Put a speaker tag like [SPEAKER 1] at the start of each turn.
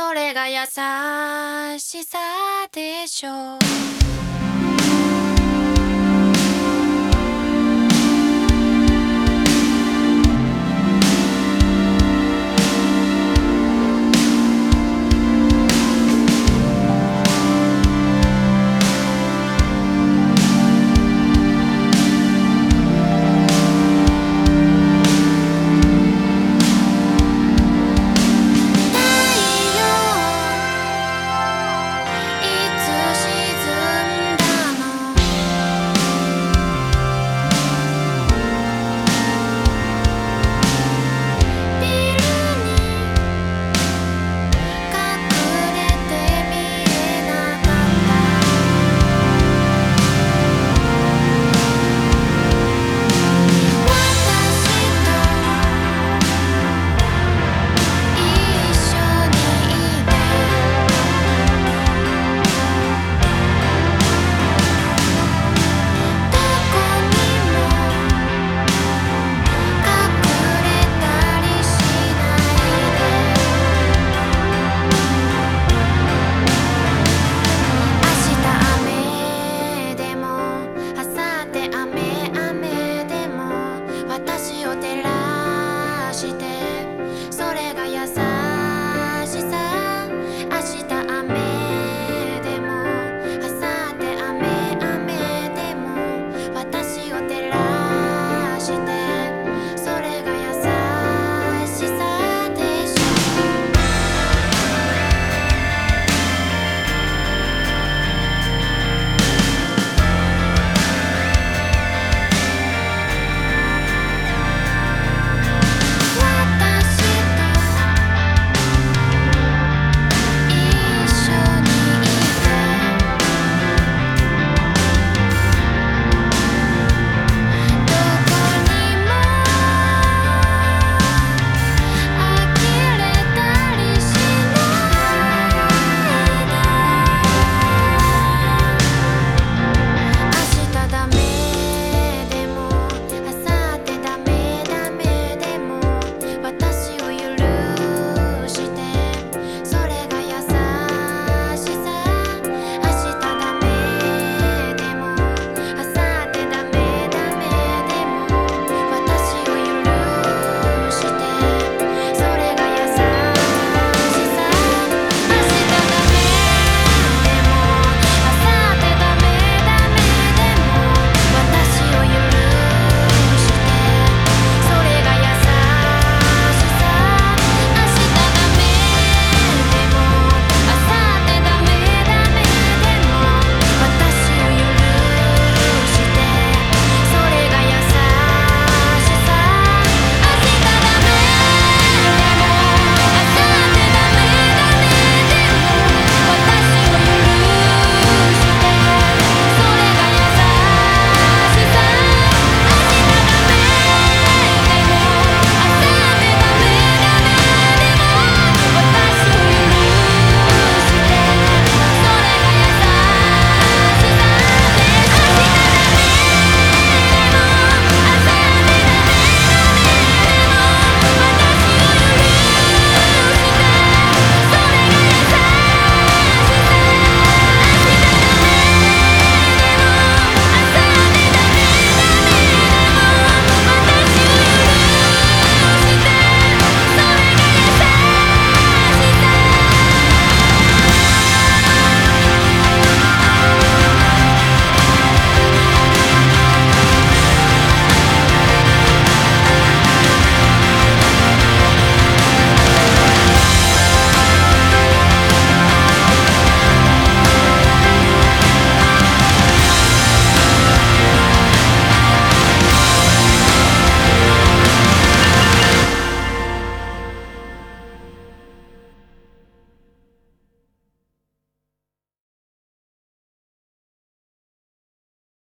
[SPEAKER 1] それが優しさでしょう。